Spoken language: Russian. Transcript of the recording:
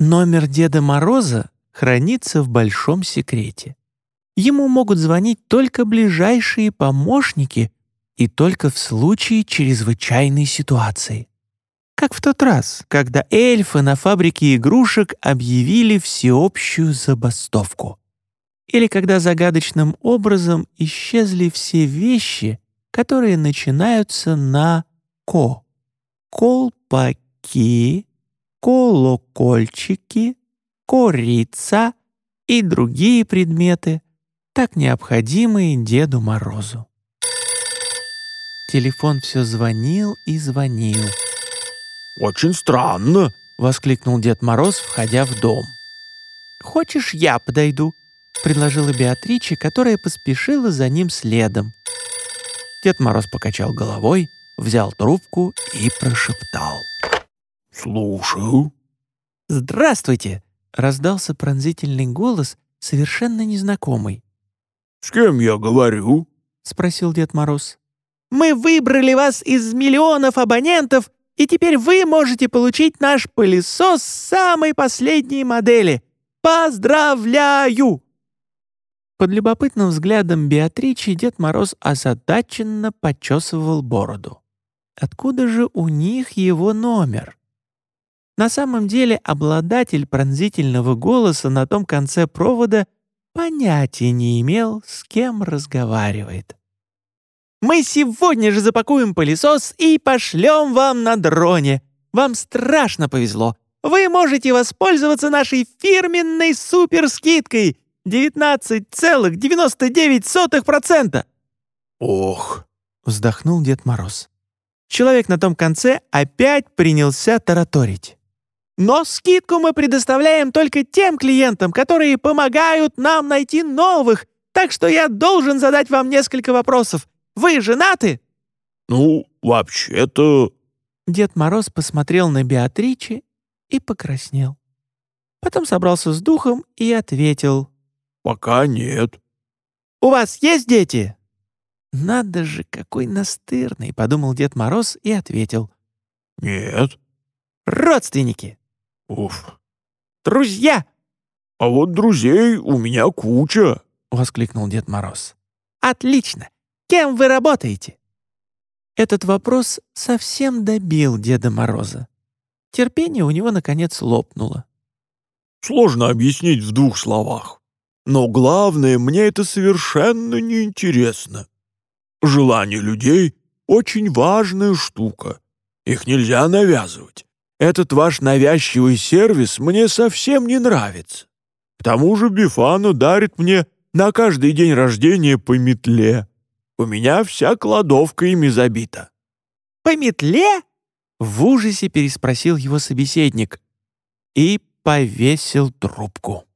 Номер Деда Мороза хранится в большом секрете. Ему могут звонить только ближайшие помощники и только в случае чрезвычайной ситуации. Как в тот раз, когда эльфы на фабрике игрушек объявили всеобщую забастовку. Или когда загадочным образом исчезли все вещи, которые начинаются на «ко». Колпаки, колокольчики, корица и другие предметы, так необходимые Деду Морозу. Телефон все звонил и звонил. «Очень странно», — воскликнул Дед Мороз, входя в дом. «Хочешь, я подойду?» — предложила Беатриче, которая поспешила за ним следом. Дед Мороз покачал головой, взял трубку и прошептал. «Слушаю». «Здравствуйте!» — раздался пронзительный голос, совершенно незнакомый. «С кем я говорю?» — спросил Дед Мороз. «Мы выбрали вас из миллионов абонентов, и теперь вы можете получить наш пылесос самой последней модели. Поздравляю!» Под любопытным взглядом Беатричи Дед Мороз озадаченно почесывал бороду. Откуда же у них его номер? На самом деле обладатель пронзительного голоса на том конце провода понятия не имел, с кем разговаривает. «Мы сегодня же запакуем пылесос и пошлем вам на дроне. Вам страшно повезло. Вы можете воспользоваться нашей фирменной суперскидкой 19,99%. «Ох!» — вздохнул Дед Мороз. Человек на том конце опять принялся тараторить. Но скидку мы предоставляем только тем клиентам, которые помогают нам найти новых, так что я должен задать вам несколько вопросов. Вы женаты?» «Ну, вообще-то...» Дед Мороз посмотрел на Беатриче и покраснел. Потом собрался с духом и ответил. «Пока нет». «У вас есть дети?» «Надо же, какой настырный», — подумал Дед Мороз и ответил. «Нет». «Родственники?» Уф. «Друзья!» «А вот друзей у меня куча!» — воскликнул Дед Мороз. «Отлично! Кем вы работаете?» Этот вопрос совсем добил Деда Мороза. Терпение у него, наконец, лопнуло. «Сложно объяснить в двух словах. Но главное, мне это совершенно неинтересно. Желание людей — очень важная штука. Их нельзя навязывать. Этот ваш навязчивый сервис мне совсем не нравится. К тому же Бифану дарит мне на каждый день рождения по метле. У меня вся кладовка ими забита». «По метле?» — в ужасе переспросил его собеседник и повесил трубку.